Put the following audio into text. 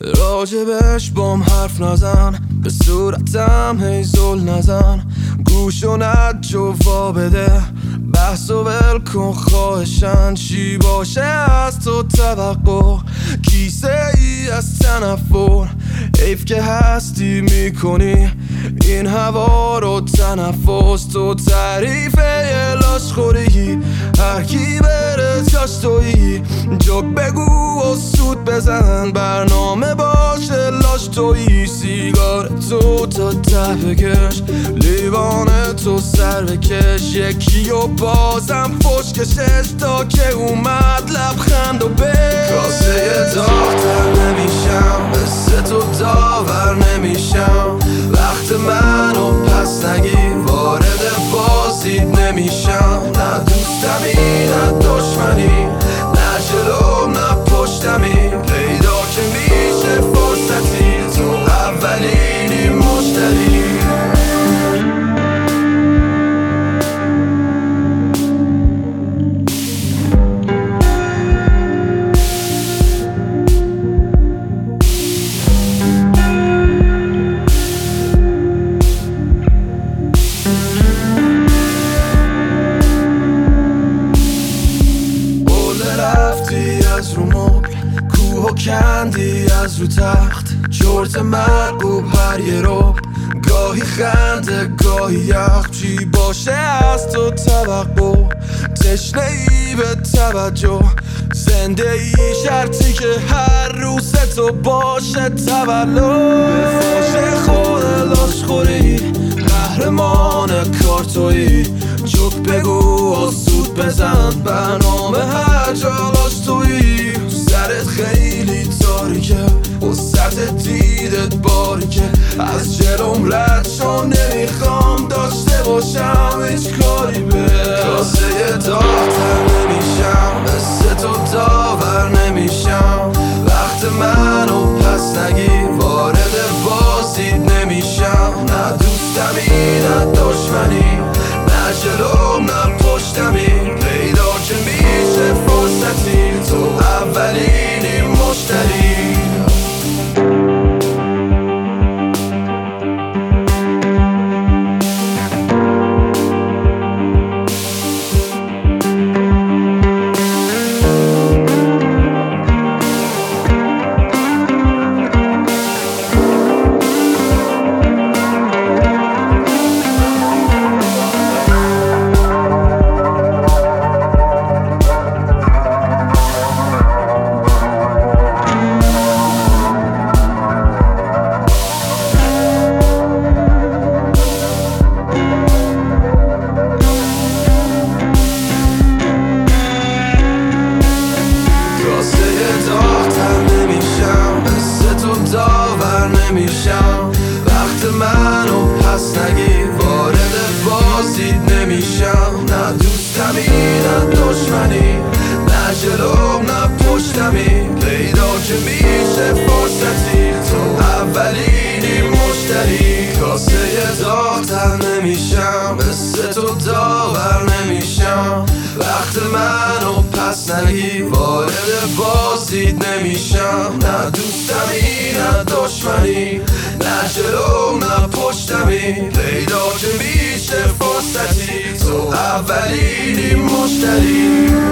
راجبش بام حرف نزن به صورتم هی زل نزن. گوش و نجوا بده بحث و ول کن خواهشن. چی باشه از تو توقع؟ کیسه ای از تنفر؟ حیف که هستی می‌کنی این هوا رو تنفس. تو تعریف لاش خوری هر کی بره جاش تویی. جوک بگو و سود بزن برنامه باشه لاش تویی. سیگار تو تا ته بکش لیوان تو سر بکش. یکی و بازم فش کشش تا که اومد لبخند. و کندی از رو تخت. چرت مرگوب هر یه رو. گاهی خنده گاهی یخ. چی باشه از تو توقع؟ تشنه ای به توجه. زنده ای شرطی که هر روز تو باشه تولد. فاش خود لاش خوری. قهرمان کارتویی جوک بگو و سود بزن. برنامه هر جالاش تویی. سرت خیلی و سطح دیدت باریکه از جلوم رد شو نمی‌خوام داشته باشم هیچ کاری به. کاسه داغتر نمیشم مثل تو داور نمیشم. وقت منو پس نگیر وارد بازید نمیشم. نه دوستمی نه دشمنی نه جلوم نه پشتمی. نگیر وارد بازید نمیشم. نه دوستمی نه دشمنی. نه جلوم نه پشتمی. پیدا که میشه فرصتی. تو اولینی مشتری.